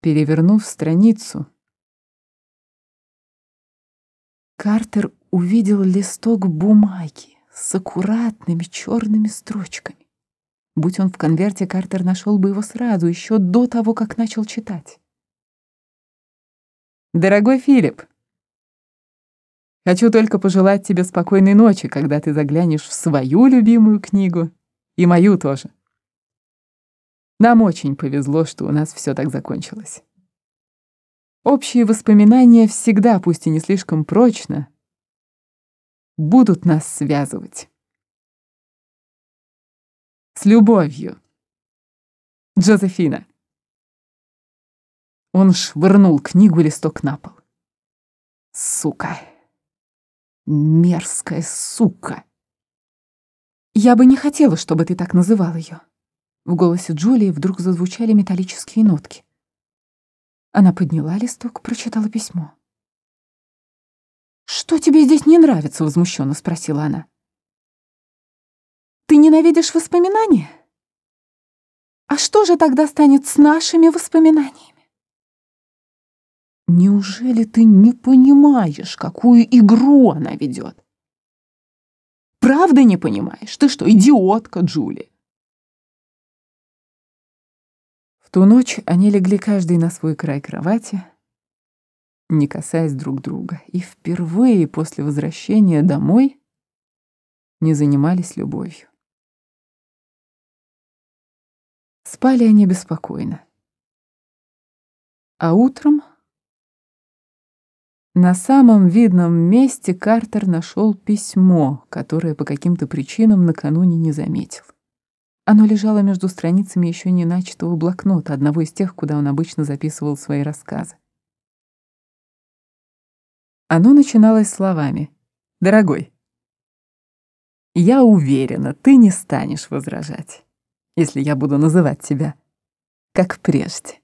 Перевернув страницу, Картер увидел листок бумаги с аккуратными черными строчками. Будь он в конверте, Картер нашел бы его сразу, еще до того, как начал читать. «Дорогой Филипп, хочу только пожелать тебе спокойной ночи, когда ты заглянешь в свою любимую книгу и мою тоже. Нам очень повезло, что у нас все так закончилось. Общие воспоминания всегда, пусть и не слишком прочно, будут нас связывать. С любовью. Джозефина. Он швырнул книгу листок на пол. Сука. Мерзкая сука. Я бы не хотела, чтобы ты так называл ее. В голосе Джулии вдруг зазвучали металлические нотки. Она подняла листок, прочитала письмо. «Что тебе здесь не нравится?» — возмущенно спросила она. «Ты ненавидишь воспоминания? А что же тогда станет с нашими воспоминаниями?» «Неужели ты не понимаешь, какую игру она ведет?» «Правда не понимаешь? Ты что, идиотка, Джулия?» Ту ночь они легли каждый на свой край кровати, не касаясь друг друга, и впервые после возвращения домой не занимались любовью. Спали они беспокойно. А утром на самом видном месте Картер нашел письмо, которое по каким-то причинам накануне не заметил. Оно лежало между страницами еще не начатого блокнота, одного из тех, куда он обычно записывал свои рассказы. Оно начиналось словами «Дорогой, я уверена, ты не станешь возражать, если я буду называть тебя как прежде».